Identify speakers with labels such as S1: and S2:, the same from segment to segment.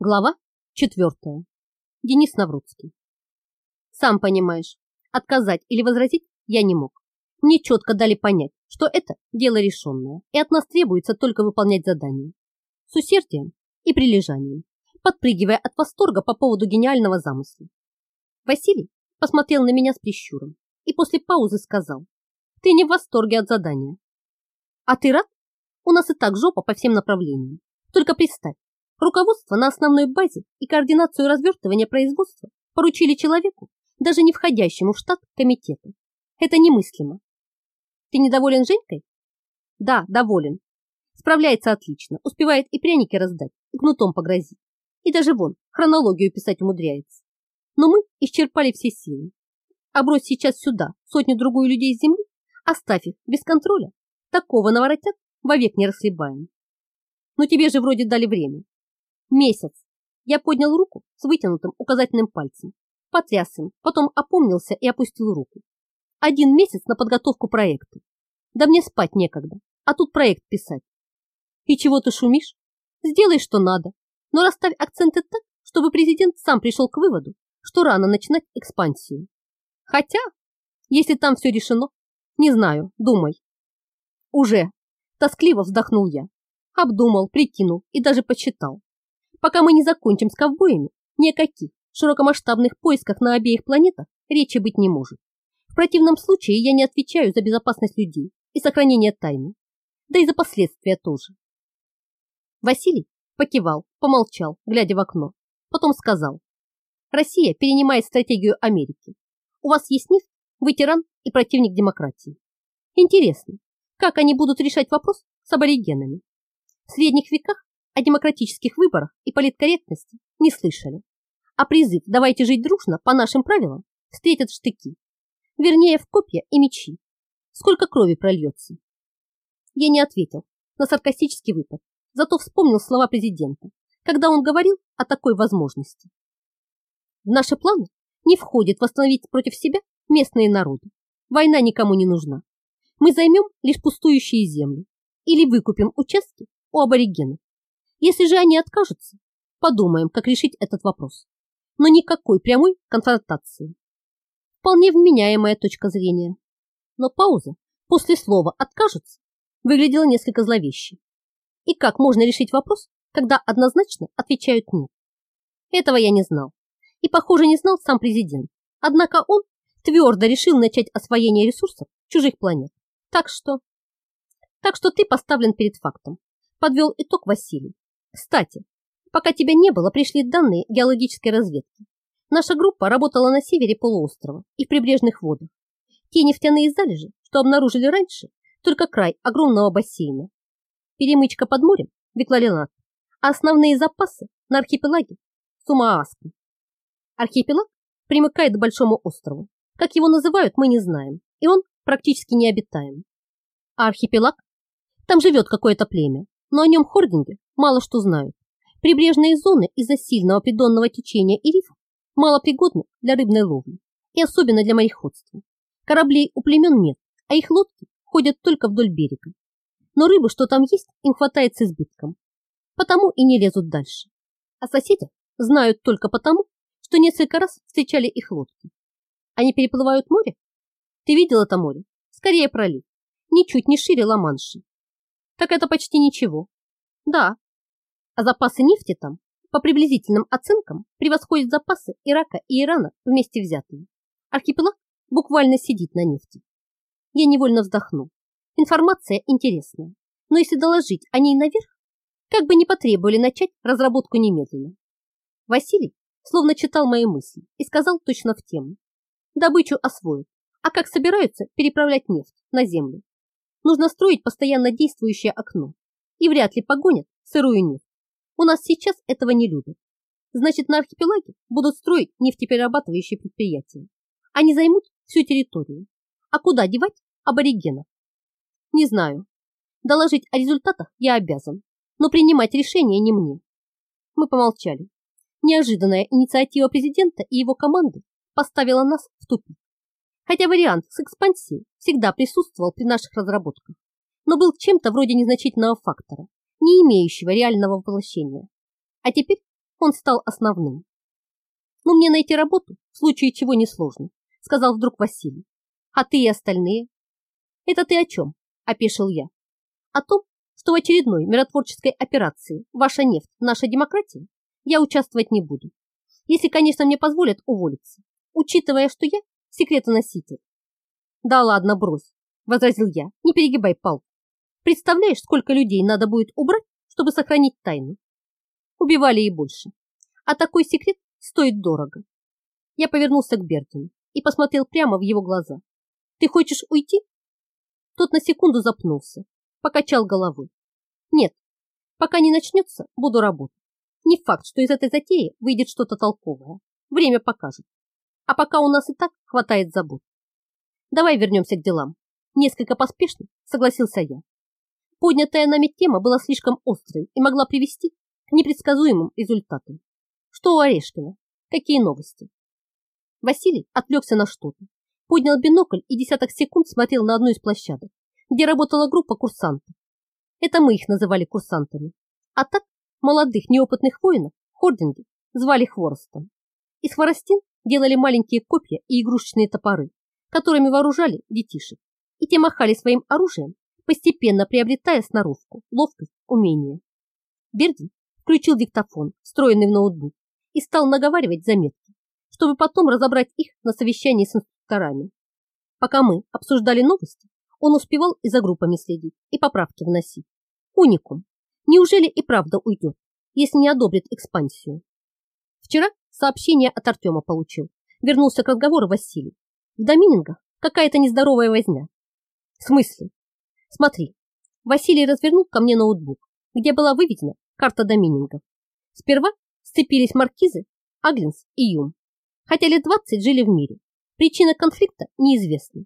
S1: Глава четвертая. Денис Наврудский. Сам понимаешь, отказать или возразить я не мог. Мне четко дали понять, что это дело решенное, и от нас требуется только выполнять задание. С усердием и прилежанием, подпрыгивая от восторга по поводу гениального замысла. Василий посмотрел на меня с прищуром и после паузы сказал, ты не в восторге от задания. А ты рад? У нас и так жопа по всем направлениям. Только представь, Руководство на основной базе и координацию развертывания производства поручили человеку, даже не входящему в штат комитета. Это немыслимо. Ты недоволен Женькой? Да, доволен. Справляется отлично, успевает и пряники раздать, и кнутом погрозить. И даже вон, хронологию писать умудряется. Но мы исчерпали все силы. А брось сейчас сюда сотню-другую людей с земли, оставь их без контроля. Такого наворотят вовек не расхлебаем. Но тебе же вроде дали время. Месяц. Я поднял руку с вытянутым указательным пальцем, потряс им, потом опомнился и опустил руку. Один месяц на подготовку проекта. Да мне спать некогда, а тут проект писать. И чего ты шумишь? Сделай, что надо, но расставь акценты так, чтобы президент сам пришел к выводу, что рано начинать экспансию. Хотя, если там все решено, не знаю, думай. Уже. Тоскливо вздохнул я. Обдумал, прикинул и даже почитал. Пока мы не закончим с ковбоями, ни о каких широкомасштабных поисках на обеих планетах речи быть не может. В противном случае я не отвечаю за безопасность людей и сохранение тайны, да и за последствия тоже. Василий покивал, помолчал, глядя в окно, потом сказал. Россия перенимает стратегию Америки. У вас есть нефть, вы тиран и противник демократии. Интересно, как они будут решать вопрос с аборигенами? В средних веках о демократических выборах и политкорректности не слышали. А призыв «давайте жить дружно по нашим правилам» встретят штыки. Вернее, в копья и мечи. Сколько крови прольется. Я не ответил на саркастический выпад, зато вспомнил слова президента, когда он говорил о такой возможности. В наши планы не входит восстановить против себя местные народы. Война никому не нужна. Мы займем лишь пустующие земли или выкупим участки у аборигенов. Если же они откажутся, подумаем, как решить этот вопрос. Но никакой прямой конфронтации. Вполне вменяемая точка зрения. Но пауза после слова «откажутся» выглядела несколько зловеще. И как можно решить вопрос, когда однозначно отвечают «нет»? Этого я не знал. И, похоже, не знал сам президент. Однако он твердо решил начать освоение ресурсов чужих планет. Так что... Так что ты поставлен перед фактом. Подвел итог Василий. Кстати, пока тебя не было, пришли данные геологической разведки. Наша группа работала на севере полуострова и в прибрежных водах. Те нефтяные залежи, что обнаружили раньше, только край огромного бассейна. Перемычка под морем – Викларинат, а основные запасы на архипелаге – Сумааска. Архипелаг примыкает к большому острову. Как его называют, мы не знаем, и он практически необитаем. А архипелаг? Там живет какое-то племя, но о нем хординги мало что знают. Прибрежные зоны из-за сильного придонного течения и рифов малопригодны для рыбной ловли и особенно для мореходства. Кораблей у племен нет, а их лодки ходят только вдоль берега. Но рыбы, что там есть, им хватает с избытком. Потому и не лезут дальше. А соседи знают только потому, что несколько раз встречали их лодки. Они переплывают море? Ты видел это море? Скорее пролив. Ничуть не шире Ла-Манши. Так это почти ничего. Да, а запасы нефти там, по приблизительным оценкам, превосходят запасы Ирака и Ирана вместе взятые. Архипелаг буквально сидит на нефти. Я невольно вздохнул. Информация интересная, но если доложить о ней наверх, как бы не потребовали начать разработку немедленно. Василий словно читал мои мысли и сказал точно в тему. Добычу освоят, а как собираются переправлять нефть на землю? Нужно строить постоянно действующее окно и вряд ли погонят сырую нефть. У нас сейчас этого не любят. Значит, на архипелаге будут строить нефтеперерабатывающие предприятия. Они займут всю территорию. А куда девать аборигенов? Не знаю. Доложить о результатах я обязан, но принимать решение не мне. Мы помолчали. Неожиданная инициатива президента и его команды поставила нас в тупик. Хотя вариант с экспансией всегда присутствовал при наших разработках, но был чем-то вроде незначительного фактора, не имеющего реального воплощения. А теперь он стал основным. «Ну, мне найти работу в случае чего несложно», сказал вдруг Василий. «А ты и остальные?» «Это ты о чем?» – опешил я. «О том, что в очередной миротворческой операции «Ваша нефть, наша демократия» я участвовать не буду. Если, конечно, мне позволят уволиться, учитывая, что я секретоноситель. Да ладно, брось, возразил я, не перегибай палку. Представляешь, сколько людей надо будет убрать, чтобы сохранить тайну? Убивали и больше. А такой секрет стоит дорого. Я повернулся к Бертину и посмотрел прямо в его глаза. Ты хочешь уйти? Тот на секунду запнулся, покачал головой. Нет, пока не начнется, буду работать. Не факт, что из этой затеи выйдет что-то толковое. Время покажет. А пока у нас и так хватает забот. Давай вернемся к делам. Несколько поспешно согласился я. Поднятая нами тема была слишком острой и могла привести к непредсказуемым результатам. Что у Орешкина? Какие новости? Василий отвлекся на что-то, поднял бинокль и десяток секунд смотрел на одну из площадок, где работала группа курсантов. Это мы их называли курсантами. А так молодых неопытных воинов хординги звали хворостом. Из хворостин делали маленькие копья и игрушечные топоры, которыми вооружали детишек, и те махали своим оружием, постепенно приобретая сноровку, ловкость, умение. Бердин включил диктофон, встроенный в ноутбук, и стал наговаривать заметки, чтобы потом разобрать их на совещании с инструкторами. Пока мы обсуждали новости, он успевал и за группами следить, и поправки вносить. Уникум. Неужели и правда уйдет, если не одобрит экспансию? Вчера сообщение от Артема получил. Вернулся к разговору Василий. В доминингах какая-то нездоровая возня. В смысле? Смотри. Василий развернул ко мне ноутбук, где была выведена карта доминингов. Сперва сцепились маркизы, Аглинс и Юм. Хотя лет 20 жили в мире. Причина конфликта неизвестна.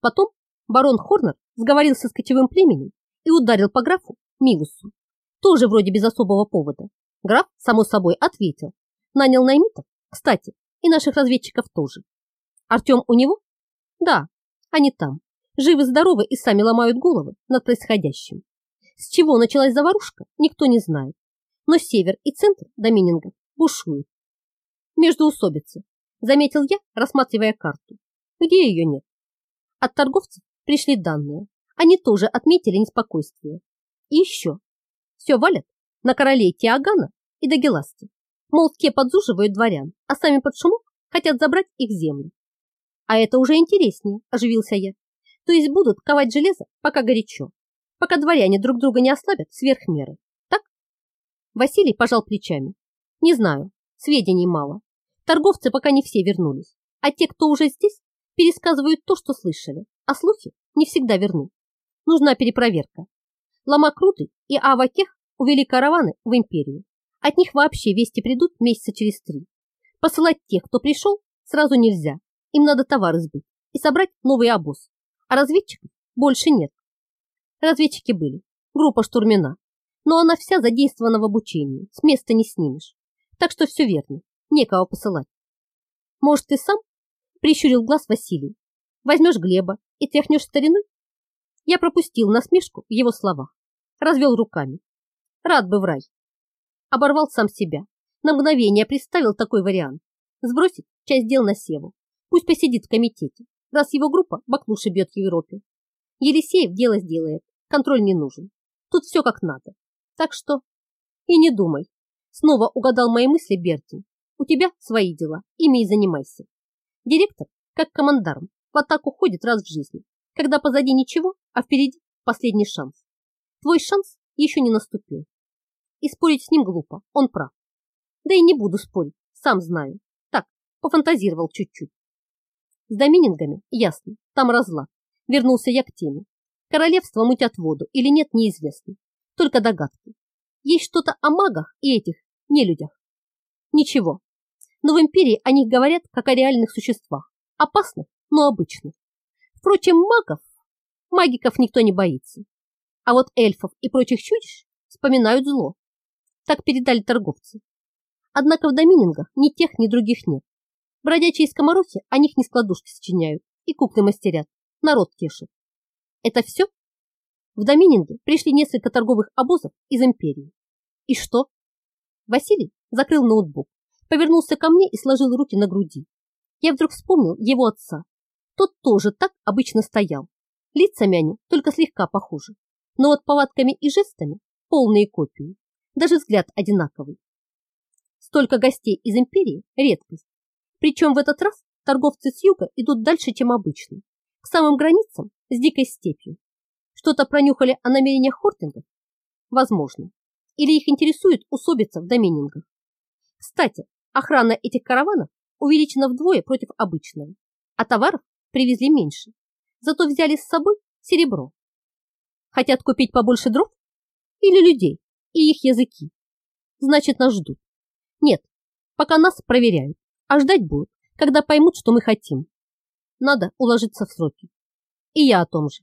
S1: Потом барон Хорнер сговорился с кочевым племенем и ударил по графу Мивусу тоже вроде без особого повода. Граф, само собой, ответил. Нанял наймитов, кстати, и наших разведчиков тоже. Артем у него? Да, они там. Живы-здоровы и сами ломают головы над происходящим. С чего началась заварушка, никто не знает. Но север и центр доминингов бушуют. Между усобицы, заметил я, рассматривая карту. Где ее нет? От торговцев пришли данные. Они тоже отметили неспокойствие. И еще все валят на королей Тиагана и Дагеласти. Мол, те подзуживают дворян, а сами под шумок хотят забрать их землю. А это уже интереснее, оживился я. То есть будут ковать железо, пока горячо, пока дворяне друг друга не ослабят сверх меры. Так? Василий пожал плечами. Не знаю, сведений мало. Торговцы пока не все вернулись, а те, кто уже здесь, пересказывают то, что слышали, а слухи не всегда верны. Нужна перепроверка. Ломакруты и Авакех увели караваны в империю. От них вообще вести придут месяца через три. Посылать тех, кто пришел, сразу нельзя. Им надо товары сбыть и собрать новый обоз. А разведчиков больше нет. Разведчики были. Группа штурмена. Но она вся задействована в обучении. С места не снимешь. Так что все верно. Некого посылать. Может, ты сам? Прищурил глаз Василий. Возьмешь Глеба и тряхнешь стариной? Я пропустил насмешку в его словах развел руками. Рад бы в рай. Оборвал сам себя. На мгновение представил такой вариант. Сбросить часть дел на Севу. Пусть посидит в комитете, раз его группа баклуши бьет в Европе. Елисеев дело сделает, контроль не нужен. Тут все как надо. Так что и не думай. Снова угадал мои мысли Бертин. У тебя свои дела, ими и занимайся. Директор, как командарм, в атаку ходит раз в жизни, когда позади ничего, а впереди последний шанс. Твой шанс еще не наступил. И спорить с ним глупо, он прав. Да и не буду спорить, сам знаю. Так, пофантазировал чуть-чуть. С доминингами, ясно, там разлад. Вернулся я к теме. Королевство мутят воду или нет, неизвестно. Только догадки. Есть что-то о магах и этих нелюдях. Ничего. Но в империи о них говорят как о реальных существах. Опасных, но обычных. Впрочем, магов, магиков никто не боится. А вот эльфов и прочих чудищ вспоминают зло. Так передали торговцы. Однако в доминингах ни тех, ни других нет. Бродячие скоморохи о них не складушки сочиняют и куклы мастерят. Народ тешит. Это все? В домининге пришли несколько торговых обозов из империи. И что? Василий закрыл ноутбук, повернулся ко мне и сложил руки на груди. Я вдруг вспомнил его отца. Тот тоже так обычно стоял. Лицами они только слегка похожи, но вот повадками и жестами полные копии. Даже взгляд одинаковый. Столько гостей из империи – редкость. Причем в этот раз торговцы с юга идут дальше, чем обычно, к самым границам с дикой степью. Что-то пронюхали о намерениях хортингов? Возможно. Или их интересует усобица в доменингах. Кстати, охрана этих караванов увеличена вдвое против обычного, а товаров привезли меньше. Зато взяли с собой серебро. Хотят купить побольше дров? Или людей и их языки? Значит, нас ждут. Нет, пока нас проверяют, а ждать будут, когда поймут, что мы хотим. Надо уложиться в сроки. И я о том же.